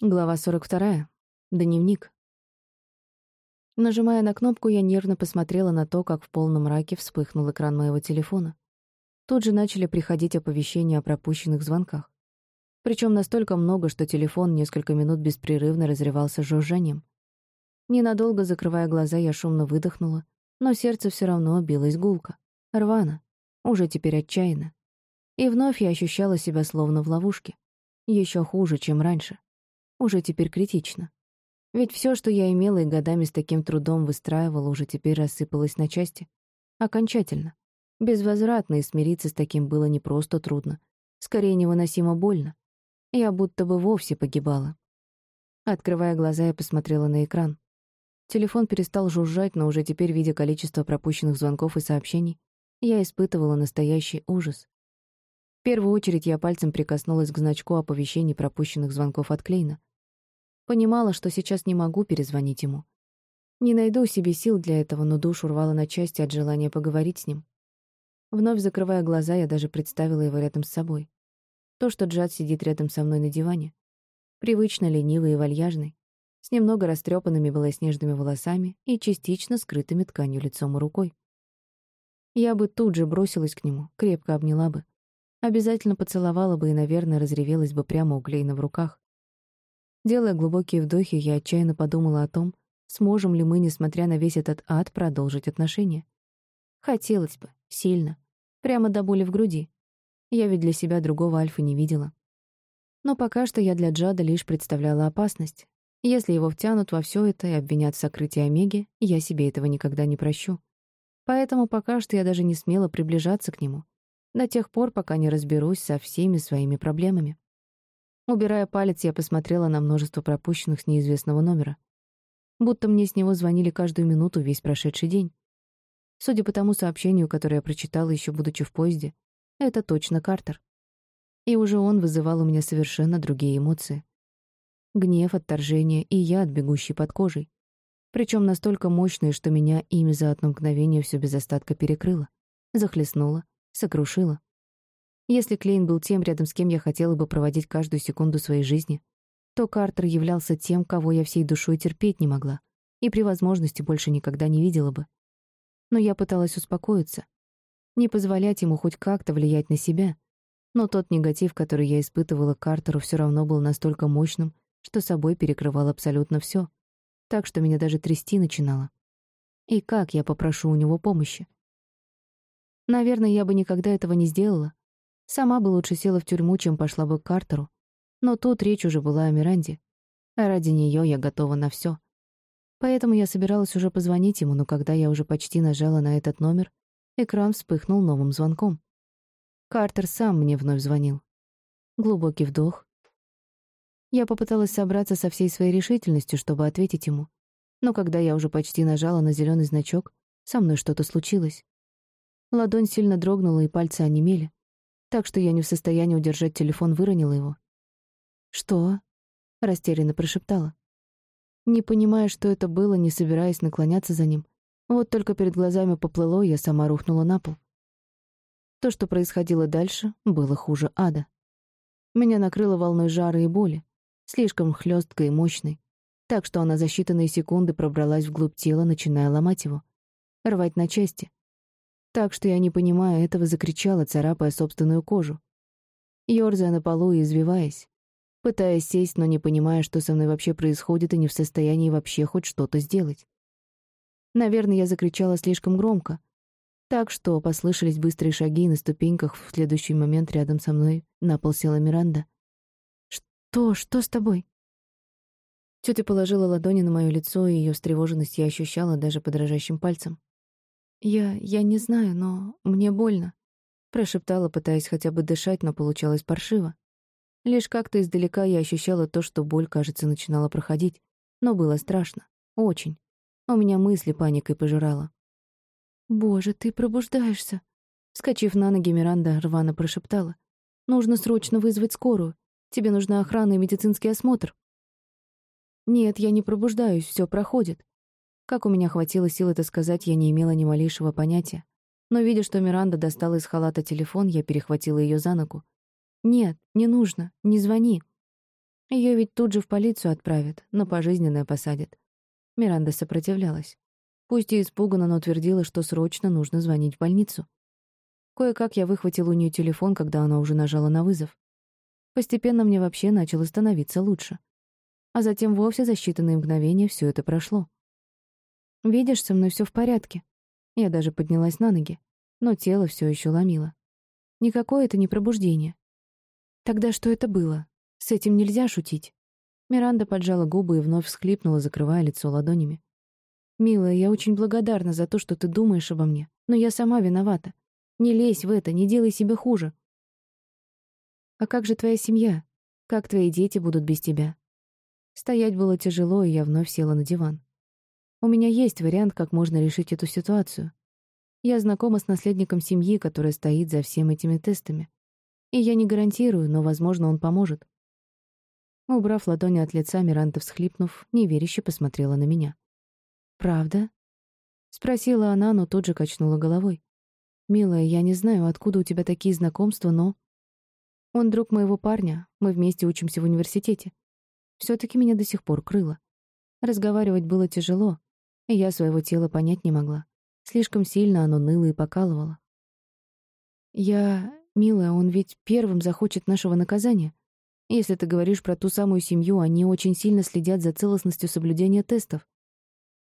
Глава 42. Дневник. Нажимая на кнопку, я нервно посмотрела на то, как в полном мраке вспыхнул экран моего телефона. Тут же начали приходить оповещения о пропущенных звонках. Причем настолько много, что телефон несколько минут беспрерывно разрывался жужжанием. Ненадолго закрывая глаза, я шумно выдохнула, но сердце все равно билось гулко. Рвано. Уже теперь отчаянно. И вновь я ощущала себя словно в ловушке. Еще хуже, чем раньше уже теперь критично. Ведь все, что я имела и годами с таким трудом выстраивала, уже теперь рассыпалось на части. Окончательно. Безвозвратно и смириться с таким было не просто трудно. Скорее, невыносимо больно. Я будто бы вовсе погибала. Открывая глаза, я посмотрела на экран. Телефон перестал жужжать, но уже теперь, видя количество пропущенных звонков и сообщений, я испытывала настоящий ужас. В первую очередь я пальцем прикоснулась к значку оповещений пропущенных звонков от Клейна. Понимала, что сейчас не могу перезвонить ему. Не найду себе сил для этого, но душу рвала на части от желания поговорить с ним. Вновь закрывая глаза, я даже представила его рядом с собой. То, что Джад сидит рядом со мной на диване. Привычно ленивый и вальяжный, с немного растрепанными белоснежными волосами и частично скрытыми тканью лицом и рукой. Я бы тут же бросилась к нему, крепко обняла бы. Обязательно поцеловала бы и, наверное, разревелась бы прямо у Клейна в руках, Делая глубокие вдохи, я отчаянно подумала о том, сможем ли мы, несмотря на весь этот ад, продолжить отношения. Хотелось бы, сильно, прямо до боли в груди. Я ведь для себя другого Альфа не видела. Но пока что я для Джада лишь представляла опасность. Если его втянут во все это и обвинят в сокрытии Омеги, я себе этого никогда не прощу. Поэтому пока что я даже не смела приближаться к нему, до тех пор, пока не разберусь со всеми своими проблемами. Убирая палец, я посмотрела на множество пропущенных с неизвестного номера. Будто мне с него звонили каждую минуту весь прошедший день. Судя по тому сообщению, которое я прочитала еще будучи в поезде, это точно Картер. И уже он вызывал у меня совершенно другие эмоции. Гнев, отторжение и яд, бегущий под кожей. Причем настолько мощные, что меня ими за одно мгновение все без остатка перекрыло, захлестнуло, сокрушило. Если Клейн был тем, рядом с кем я хотела бы проводить каждую секунду своей жизни, то Картер являлся тем, кого я всей душой терпеть не могла и при возможности больше никогда не видела бы. Но я пыталась успокоиться, не позволять ему хоть как-то влиять на себя. Но тот негатив, который я испытывала Картеру, все равно был настолько мощным, что собой перекрывал абсолютно все, так что меня даже трясти начинало. И как я попрошу у него помощи? Наверное, я бы никогда этого не сделала, Сама бы лучше села в тюрьму, чем пошла бы к Картеру. Но тут речь уже была о Миранде. А ради нее я готова на все. Поэтому я собиралась уже позвонить ему, но когда я уже почти нажала на этот номер, экран вспыхнул новым звонком. Картер сам мне вновь звонил. Глубокий вдох. Я попыталась собраться со всей своей решительностью, чтобы ответить ему. Но когда я уже почти нажала на зеленый значок, со мной что-то случилось. Ладонь сильно дрогнула, и пальцы онемели так что я не в состоянии удержать телефон, выронила его. «Что?» — растерянно прошептала. Не понимая, что это было, не собираясь наклоняться за ним. Вот только перед глазами поплыло, я сама рухнула на пол. То, что происходило дальше, было хуже ада. Меня накрыло волной жара и боли, слишком хлёсткой и мощной, так что она за считанные секунды пробралась вглубь тела, начиная ломать его, рвать на части, так что я, не понимая этого, закричала, царапая собственную кожу. Ёрзая на полу и извиваясь. Пытаясь сесть, но не понимая, что со мной вообще происходит, и не в состоянии вообще хоть что-то сделать. Наверное, я закричала слишком громко. Так что послышались быстрые шаги, на ступеньках в следующий момент рядом со мной на пол села Миранда. «Что? Что с тобой?» Тётя положила ладони на моё лицо, и её встревоженность я ощущала даже по дрожащим пальцам. «Я... я не знаю, но мне больно», — прошептала, пытаясь хотя бы дышать, но получалось паршиво. Лишь как-то издалека я ощущала то, что боль, кажется, начинала проходить, но было страшно. Очень. У меня мысли паникой пожирала. «Боже, ты пробуждаешься!» Скочив на ноги, Миранда рвано прошептала. «Нужно срочно вызвать скорую. Тебе нужна охрана и медицинский осмотр». «Нет, я не пробуждаюсь, все проходит. Как у меня хватило сил это сказать, я не имела ни малейшего понятия. Но, видя, что Миранда достала из халата телефон, я перехватила ее за ногу. «Нет, не нужно, не звони». Ее ведь тут же в полицию отправят, но пожизненное посадят. Миранда сопротивлялась. Пусть и испуганно, но твердила, что срочно нужно звонить в больницу. Кое-как я выхватил у нее телефон, когда она уже нажала на вызов. Постепенно мне вообще начало становиться лучше. А затем вовсе за считанные мгновения все это прошло. «Видишь, со мной все в порядке». Я даже поднялась на ноги, но тело все еще ломило. Никакое это не пробуждение. Тогда что это было? С этим нельзя шутить. Миранда поджала губы и вновь всхлипнула, закрывая лицо ладонями. «Милая, я очень благодарна за то, что ты думаешь обо мне, но я сама виновата. Не лезь в это, не делай себе хуже». «А как же твоя семья? Как твои дети будут без тебя?» Стоять было тяжело, и я вновь села на диван. У меня есть вариант, как можно решить эту ситуацию. Я знакома с наследником семьи, которая стоит за всеми этими тестами. И я не гарантирую, но, возможно, он поможет. Убрав ладони от лица, Миранда, всхлипнув, неверяще посмотрела на меня. «Правда?» — спросила она, но тут же качнула головой. «Милая, я не знаю, откуда у тебя такие знакомства, но...» «Он друг моего парня, мы вместе учимся в университете. все таки меня до сих пор крыло. Разговаривать было тяжело, я своего тела понять не могла. Слишком сильно оно ныло и покалывало. «Я... Милая, он ведь первым захочет нашего наказания. Если ты говоришь про ту самую семью, они очень сильно следят за целостностью соблюдения тестов.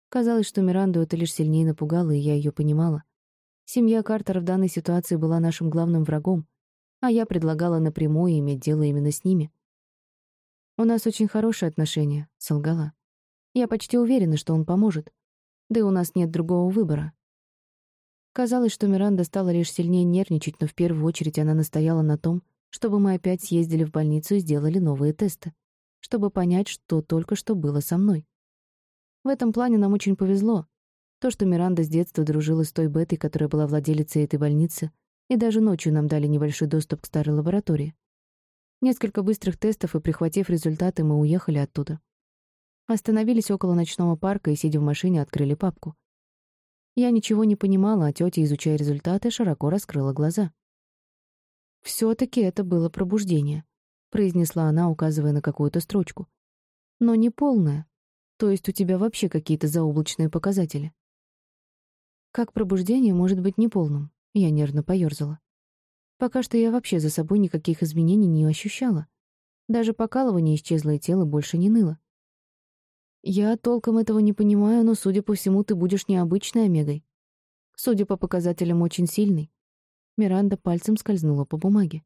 Казалось, что Миранду это лишь сильнее напугало, и я ее понимала. Семья Картера в данной ситуации была нашим главным врагом, а я предлагала напрямую иметь дело именно с ними. «У нас очень хорошие отношения», — солгала. «Я почти уверена, что он поможет. Да и у нас нет другого выбора». Казалось, что Миранда стала лишь сильнее нервничать, но в первую очередь она настояла на том, чтобы мы опять съездили в больницу и сделали новые тесты, чтобы понять, что только что было со мной. В этом плане нам очень повезло. То, что Миранда с детства дружила с той Бетой, которая была владелицей этой больницы, и даже ночью нам дали небольшой доступ к старой лаборатории. Несколько быстрых тестов, и, прихватив результаты, мы уехали оттуда. Остановились около ночного парка и, сидя в машине, открыли папку. Я ничего не понимала, а тетя, изучая результаты, широко раскрыла глаза. «Все-таки это было пробуждение», — произнесла она, указывая на какую-то строчку. «Но не полное. То есть у тебя вообще какие-то заоблачные показатели?» «Как пробуждение может быть неполным?» Я нервно поёрзала. Пока что я вообще за собой никаких изменений не ощущала. Даже покалывание исчезло, и тело больше не ныло. Я толком этого не понимаю, но, судя по всему, ты будешь необычной Омегой. Судя по показателям, очень сильный. Миранда пальцем скользнула по бумаге.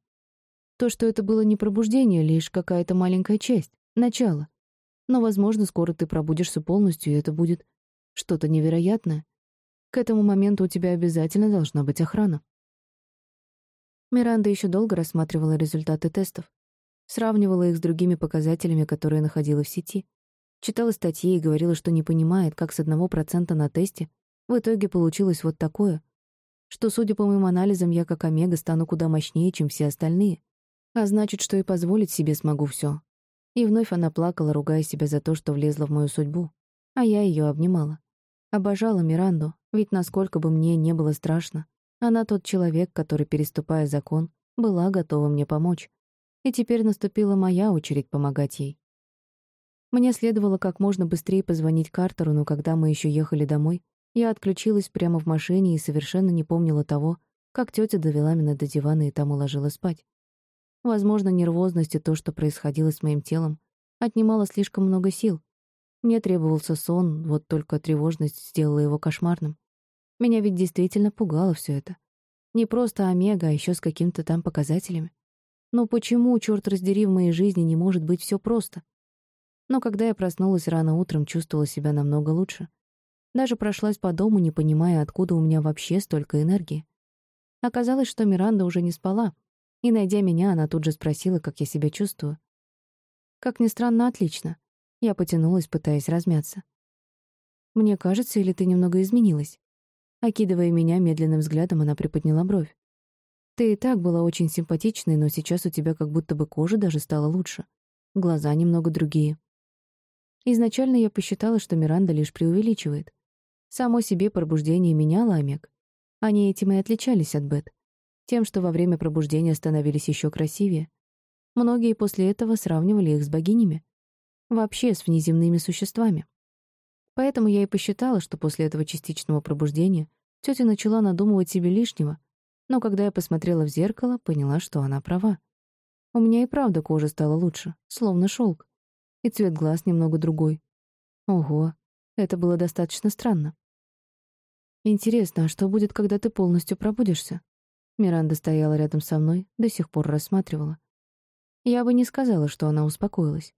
То, что это было не пробуждение, лишь какая-то маленькая часть, начало. Но, возможно, скоро ты пробудишься полностью, и это будет что-то невероятное. К этому моменту у тебя обязательно должна быть охрана. Миранда еще долго рассматривала результаты тестов, сравнивала их с другими показателями, которые находила в сети, читала статьи и говорила, что не понимает, как с одного процента на тесте в итоге получилось вот такое, что, судя по моим анализам, я как омега стану куда мощнее, чем все остальные. А значит, что и позволить себе смогу все. И вновь она плакала, ругая себя за то, что влезла в мою судьбу. А я ее обнимала. Обожала Миранду, ведь насколько бы мне не было страшно, она тот человек, который, переступая закон, была готова мне помочь. И теперь наступила моя очередь помогать ей. Мне следовало как можно быстрее позвонить Картеру, но когда мы еще ехали домой, я отключилась прямо в машине и совершенно не помнила того, как тетя довела меня до дивана и там уложила спать. Возможно, нервозность и то, что происходило с моим телом, отнимало слишком много сил. Мне требовался сон, вот только тревожность сделала его кошмарным. Меня ведь действительно пугало все это. Не просто омега, а еще с какими-то там показателями. Но почему, черт раздери, в моей жизни не может быть все просто? Но когда я проснулась рано утром, чувствовала себя намного лучше. Даже прошлась по дому, не понимая, откуда у меня вообще столько энергии. Оказалось, что Миранда уже не спала, и, найдя меня, она тут же спросила, как я себя чувствую. Как ни странно, отлично. Я потянулась, пытаясь размяться. «Мне кажется, или ты немного изменилась?» Окидывая меня медленным взглядом, она приподняла бровь. «Ты и так была очень симпатичной, но сейчас у тебя как будто бы кожа даже стала лучше. Глаза немного другие». Изначально я посчитала, что Миранда лишь преувеличивает. Само себе пробуждение меняло Омег. Они этим и отличались от Бет. Тем, что во время пробуждения становились еще красивее. Многие после этого сравнивали их с богинями. Вообще с внеземными существами. Поэтому я и посчитала, что после этого частичного пробуждения тетя начала надумывать себе лишнего, но когда я посмотрела в зеркало, поняла, что она права. У меня и правда кожа стала лучше, словно шелк, и цвет глаз немного другой. Ого, это было достаточно странно. Интересно, а что будет, когда ты полностью пробудишься? Миранда стояла рядом со мной, до сих пор рассматривала. Я бы не сказала, что она успокоилась.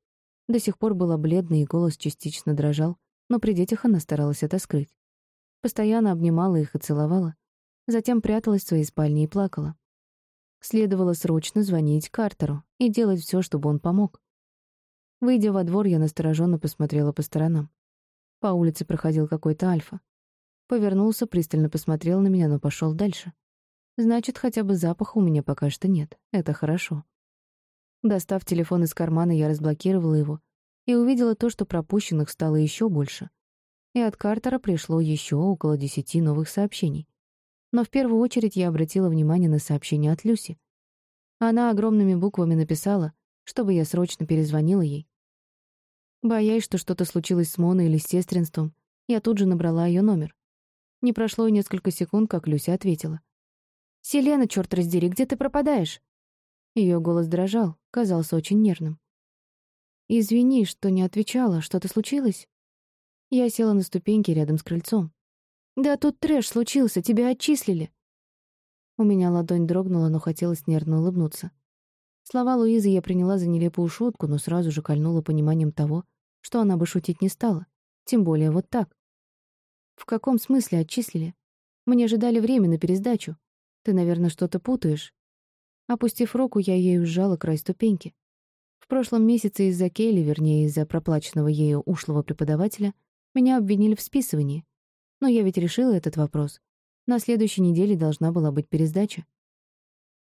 До сих пор была бледной, и голос частично дрожал, но при детях она старалась это скрыть. Постоянно обнимала их и целовала, затем пряталась в своей спальне и плакала. Следовало срочно звонить Картеру и делать все, чтобы он помог. Выйдя во двор, я настороженно посмотрела по сторонам. По улице проходил какой-то альфа. Повернулся, пристально посмотрел на меня, но пошел дальше. Значит, хотя бы запаха у меня пока что нет. Это хорошо. Достав телефон из кармана, я разблокировала его и увидела то, что пропущенных стало еще больше. И от Картера пришло еще около десяти новых сообщений. Но в первую очередь я обратила внимание на сообщение от Люси. Она огромными буквами написала, чтобы я срочно перезвонила ей. Боясь, что что-то случилось с Моной или с сестринством, я тут же набрала ее номер. Не прошло и несколько секунд, как Люся ответила. «Селена, черт раздери, где ты пропадаешь?» Ее голос дрожал, казался очень нервным. «Извини, что не отвечала. Что-то случилось?» Я села на ступеньки рядом с крыльцом. «Да тут трэш случился, тебя отчислили!» У меня ладонь дрогнула, но хотелось нервно улыбнуться. Слова Луизы я приняла за нелепую шутку, но сразу же кольнула пониманием того, что она бы шутить не стала. Тем более вот так. «В каком смысле отчислили? Мне же дали время на пересдачу. Ты, наверное, что-то путаешь». Опустив руку, я ею сжала край ступеньки. В прошлом месяце из-за Кейли, вернее, из-за проплаченного ею ушлого преподавателя, меня обвинили в списывании. Но я ведь решила этот вопрос. На следующей неделе должна была быть пересдача.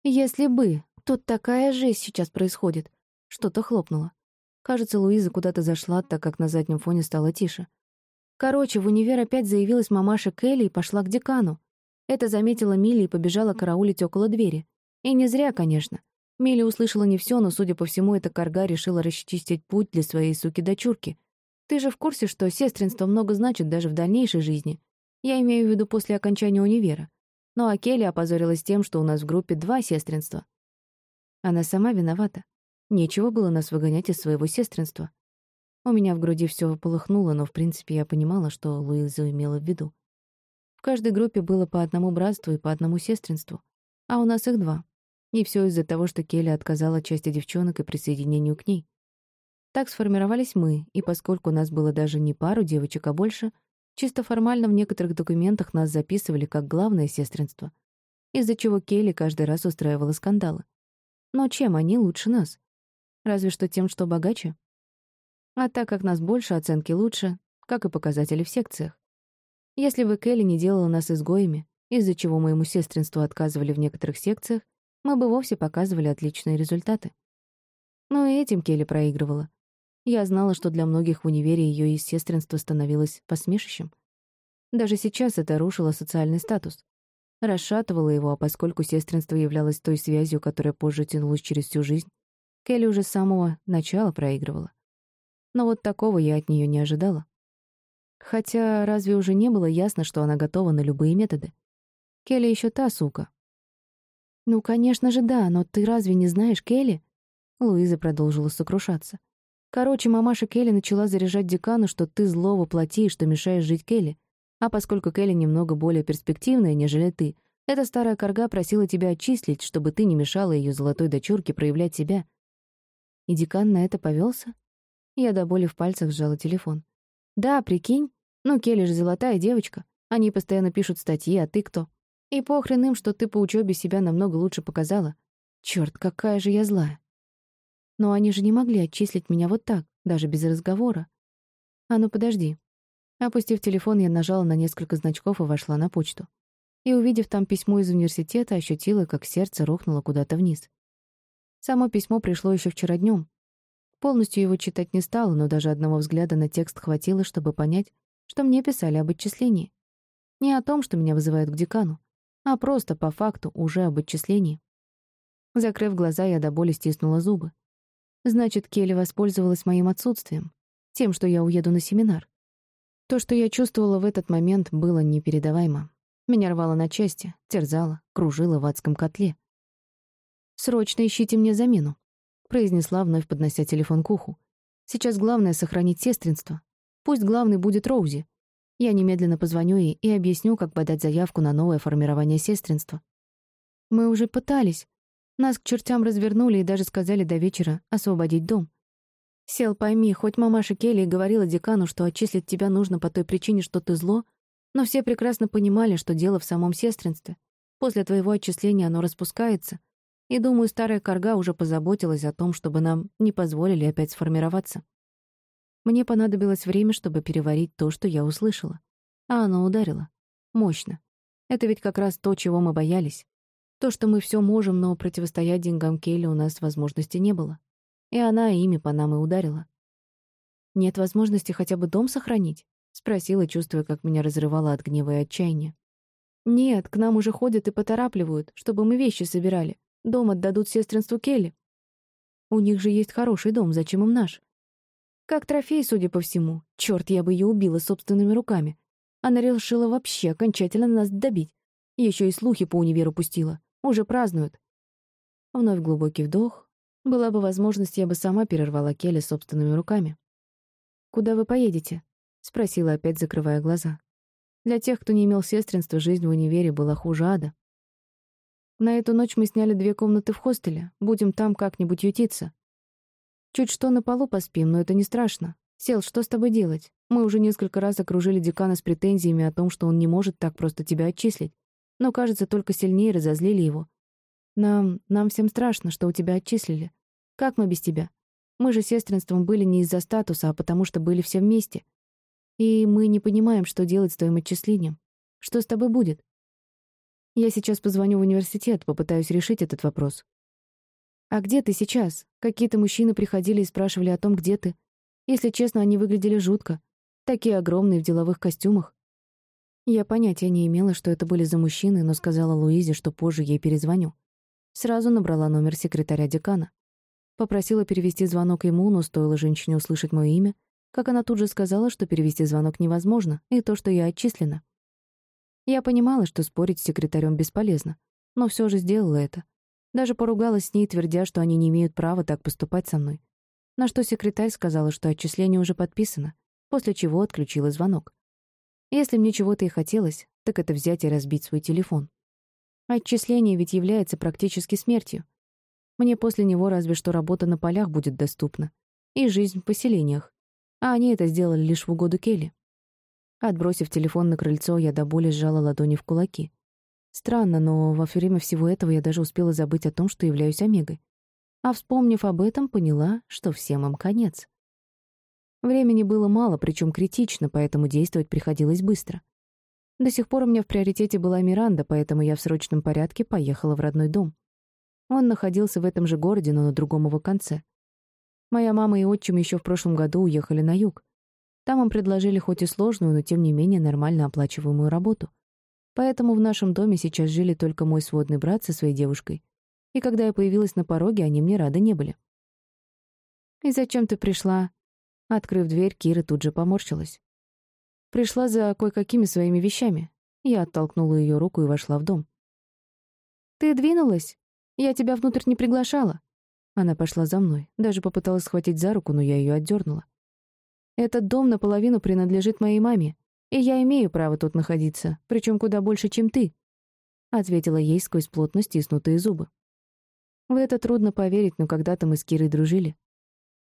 «Если бы. Тут такая жесть сейчас происходит». Что-то хлопнуло. Кажется, Луиза куда-то зашла, так как на заднем фоне стало тише. Короче, в универ опять заявилась мамаша Келли и пошла к декану. Это заметила Милли и побежала караулить около двери. И не зря, конечно. Милли услышала не все, но, судя по всему, эта корга решила расчистить путь для своей суки-дочурки. Ты же в курсе, что сестринство много значит даже в дальнейшей жизни? Я имею в виду после окончания универа. Ну а Келли опозорилась тем, что у нас в группе два сестринства. Она сама виновата. Нечего было нас выгонять из своего сестринства. У меня в груди все полыхнуло, но, в принципе, я понимала, что Луиза имела в виду. В каждой группе было по одному братству и по одному сестринству, а у нас их два. И все из-за того, что Келли отказала части девчонок и присоединению к ней. Так сформировались мы, и поскольку у нас было даже не пару девочек, а больше, чисто формально в некоторых документах нас записывали как главное сестринство, из-за чего Келли каждый раз устраивала скандалы. Но чем они лучше нас? Разве что тем, что богаче. А так как нас больше, оценки лучше, как и показатели в секциях. Если бы Келли не делала нас изгоями, из-за чего моему сестринству отказывали в некоторых секциях, мы бы вовсе показывали отличные результаты. Но и этим Келли проигрывала. Я знала, что для многих в универе ее естественство становилось посмешищем. Даже сейчас это рушило социальный статус. Расшатывало его, а поскольку сестринство являлось той связью, которая позже тянулась через всю жизнь, Келли уже с самого начала проигрывала. Но вот такого я от нее не ожидала. Хотя разве уже не было ясно, что она готова на любые методы? Келли еще та сука, «Ну, конечно же, да, но ты разве не знаешь Келли?» Луиза продолжила сокрушаться. «Короче, мамаша Келли начала заряжать декану, что ты зло воплоти что мешаешь жить Келли. А поскольку Келли немного более перспективная, нежели ты, эта старая корга просила тебя отчислить, чтобы ты не мешала ее золотой дочурке проявлять себя». И декан на это повелся? Я до боли в пальцах сжала телефон. «Да, прикинь. Ну, Келли же золотая девочка. Они постоянно пишут статьи, а ты кто?» И похрен им, что ты по учебе себя намного лучше показала. Черт, какая же я злая. Но они же не могли отчислить меня вот так, даже без разговора. А ну подожди. Опустив телефон, я нажала на несколько значков и вошла на почту. И, увидев там письмо из университета, ощутила, как сердце рухнуло куда-то вниз. Само письмо пришло еще вчера днем. Полностью его читать не стала, но даже одного взгляда на текст хватило, чтобы понять, что мне писали об отчислении. Не о том, что меня вызывают к декану, а просто по факту уже об отчислении. Закрыв глаза, я до боли стиснула зубы. Значит, Келли воспользовалась моим отсутствием, тем, что я уеду на семинар. То, что я чувствовала в этот момент, было непередаваемо. Меня рвало на части, терзало, кружило в адском котле. «Срочно ищите мне замену», — произнесла, вновь поднося телефон к уху. «Сейчас главное — сохранить сестринство. Пусть главный будет Роузи. Я немедленно позвоню ей и объясню, как подать заявку на новое формирование сестринства. Мы уже пытались. Нас к чертям развернули и даже сказали до вечера освободить дом. Сел, пойми, хоть мамаша Келли и говорила декану, что отчислить тебя нужно по той причине, что ты зло, но все прекрасно понимали, что дело в самом сестринстве. После твоего отчисления оно распускается, и, думаю, старая корга уже позаботилась о том, чтобы нам не позволили опять сформироваться. Мне понадобилось время, чтобы переварить то, что я услышала. А оно ударило. Мощно. Это ведь как раз то, чего мы боялись. То, что мы все можем, но противостоять деньгам Келли у нас возможности не было. И она ими по нам и ударила. Нет возможности хотя бы дом сохранить? Спросила, чувствуя, как меня разрывало от гнева и отчаяния. «Нет, к нам уже ходят и поторапливают, чтобы мы вещи собирали. Дом отдадут сестринству Келли. У них же есть хороший дом, зачем им наш? Как трофей, судя по всему. Черт, я бы ее убила собственными руками. Она решила вообще окончательно нас добить. Еще и слухи по универу пустила. Уже празднуют. Вновь глубокий вдох. Была бы возможность, я бы сама перервала Келли собственными руками. «Куда вы поедете?» — спросила опять, закрывая глаза. Для тех, кто не имел сестринства, жизнь в универе была хуже ада. На эту ночь мы сняли две комнаты в хостеле. Будем там как-нибудь ютиться. Чуть что на полу поспим, но это не страшно. Сел, что с тобой делать? Мы уже несколько раз окружили декана с претензиями о том, что он не может так просто тебя отчислить. Но, кажется, только сильнее разозлили его. Нам, нам всем страшно, что у тебя отчислили. Как мы без тебя? Мы же сестринством были не из-за статуса, а потому что были все вместе. И мы не понимаем, что делать с твоим отчислением. Что с тобой будет? Я сейчас позвоню в университет, попытаюсь решить этот вопрос. А где ты сейчас? Какие-то мужчины приходили и спрашивали о том, где ты. Если честно, они выглядели жутко. Такие огромные в деловых костюмах. Я понятия не имела, что это были за мужчины, но сказала Луизе, что позже ей перезвоню. Сразу набрала номер секретаря декана. Попросила перевести звонок ему, но стоило женщине услышать мое имя, как она тут же сказала, что перевести звонок невозможно, и то, что я отчислена. Я понимала, что спорить с секретарем бесполезно, но все же сделала это. Даже поругалась с ней, твердя, что они не имеют права так поступать со мной. На что секретарь сказала, что отчисление уже подписано, после чего отключила звонок. Если мне чего-то и хотелось, так это взять и разбить свой телефон. Отчисление ведь является практически смертью. Мне после него разве что работа на полях будет доступна. И жизнь в поселениях, а они это сделали лишь в угоду Келли. Отбросив телефон на крыльцо, я до боли сжала ладони в кулаки. Странно, но во время всего этого я даже успела забыть о том, что являюсь Омегой. А вспомнив об этом, поняла, что всем им конец. Времени было мало, причем критично, поэтому действовать приходилось быстро. До сих пор у меня в приоритете была Миранда, поэтому я в срочном порядке поехала в родной дом. Он находился в этом же городе, но на другом его конце. Моя мама и отчим еще в прошлом году уехали на юг. Там им предложили хоть и сложную, но тем не менее нормально оплачиваемую работу. Поэтому в нашем доме сейчас жили только мой сводный брат со своей девушкой. И когда я появилась на пороге, они мне рады не были. «И зачем ты пришла?» Открыв дверь, Кира тут же поморщилась. Пришла за кое-какими своими вещами. Я оттолкнула ее руку и вошла в дом. «Ты двинулась? Я тебя внутрь не приглашала». Она пошла за мной, даже попыталась схватить за руку, но я ее отдернула. «Этот дом наполовину принадлежит моей маме, и я имею право тут находиться, причем куда больше, чем ты», — ответила ей сквозь плотно стиснутые зубы. В это трудно поверить, но когда-то мы с Кирой дружили.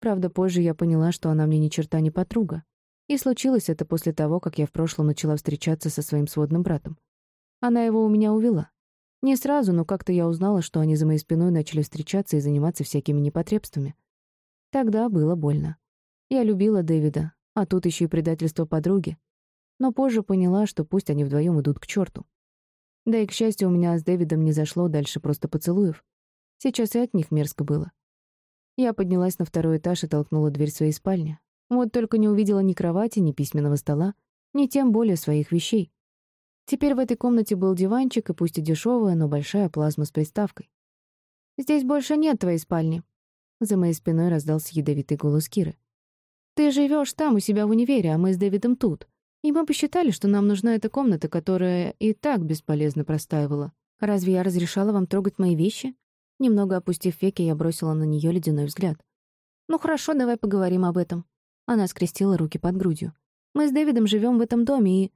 Правда, позже я поняла, что она мне ни черта не подруга. И случилось это после того, как я в прошлом начала встречаться со своим сводным братом. Она его у меня увела. Не сразу, но как-то я узнала, что они за моей спиной начали встречаться и заниматься всякими непотребствами. Тогда было больно. Я любила Дэвида, а тут еще и предательство подруги. Но позже поняла, что пусть они вдвоем идут к черту. Да и, к счастью, у меня с Дэвидом не зашло дальше просто поцелуев. Сейчас и от них мерзко было. Я поднялась на второй этаж и толкнула дверь своей спальни. Вот только не увидела ни кровати, ни письменного стола, ни тем более своих вещей. Теперь в этой комнате был диванчик, и пусть и дешевая, но большая плазма с приставкой. «Здесь больше нет твоей спальни». За моей спиной раздался ядовитый голос Киры. «Ты живешь там, у себя в универе, а мы с Дэвидом тут. И мы посчитали, что нам нужна эта комната, которая и так бесполезно простаивала. Разве я разрешала вам трогать мои вещи?» Немного опустив веки, я бросила на нее ледяной взгляд. «Ну хорошо, давай поговорим об этом». Она скрестила руки под грудью. «Мы с Дэвидом живем в этом доме и...»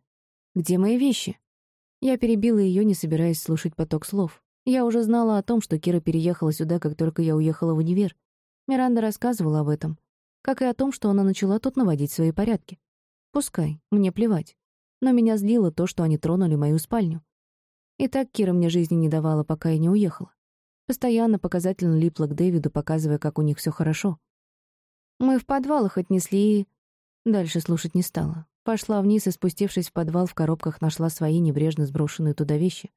«Где мои вещи?» Я перебила ее, не собираясь слушать поток слов. Я уже знала о том, что Кира переехала сюда, как только я уехала в универ. Миранда рассказывала об этом. Как и о том, что она начала тут наводить свои порядки. Пускай, мне плевать. Но меня злило то, что они тронули мою спальню. И так Кира мне жизни не давала, пока я не уехала. Постоянно показательно липла к Дэвиду, показывая, как у них все хорошо. Мы в подвалах отнесли и... Дальше слушать не стала. Пошла вниз и, спустившись в подвал, в коробках нашла свои небрежно сброшенные туда вещи.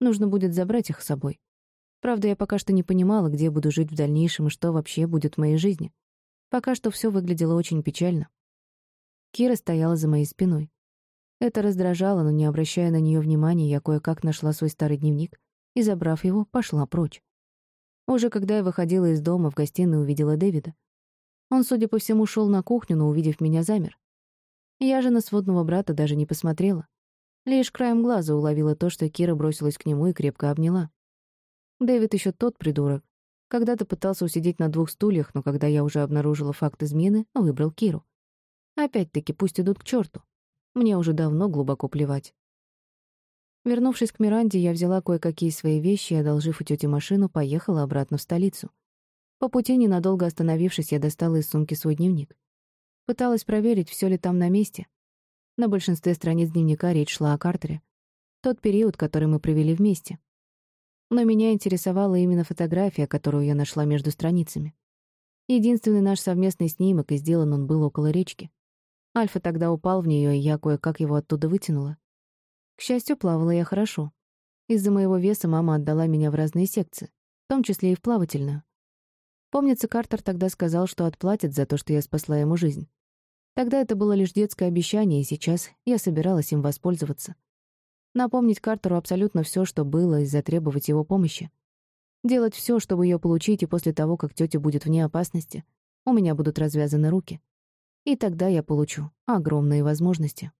Нужно будет забрать их с собой. Правда, я пока что не понимала, где буду жить в дальнейшем и что вообще будет в моей жизни. Пока что все выглядело очень печально. Кира стояла за моей спиной. Это раздражало, но не обращая на нее внимания, я кое-как нашла свой старый дневник и, забрав его, пошла прочь. Уже когда я выходила из дома, в гостиной увидела Дэвида. Он, судя по всему, шел на кухню, но, увидев меня, замер. Я же на сводного брата даже не посмотрела. Лишь краем глаза уловила то, что Кира бросилась к нему и крепко обняла. Дэвид еще тот придурок. Когда-то пытался усидеть на двух стульях, но когда я уже обнаружила факт измены, выбрал Киру. Опять-таки, пусть идут к черту. Мне уже давно глубоко плевать. Вернувшись к Миранде, я взяла кое-какие свои вещи и, одолжив у тети машину, поехала обратно в столицу. По пути, ненадолго остановившись, я достала из сумки свой дневник. Пыталась проверить, все ли там на месте. На большинстве страниц дневника речь шла о Картере. Тот период, который мы провели вместе. Но меня интересовала именно фотография, которую я нашла между страницами. Единственный наш совместный снимок, и сделан он был около речки. Альфа тогда упал в нее, и я кое-как его оттуда вытянула. К счастью, плавала я хорошо. Из-за моего веса мама отдала меня в разные секции, в том числе и в плавательную. Помнится, Картер тогда сказал, что отплатит за то, что я спасла ему жизнь. Тогда это было лишь детское обещание, и сейчас я собиралась им воспользоваться. Напомнить Картеру абсолютно все, что было, и затребовать его помощи. Делать все, чтобы ее получить, и после того, как тетя будет вне опасности, у меня будут развязаны руки. И тогда я получу огромные возможности.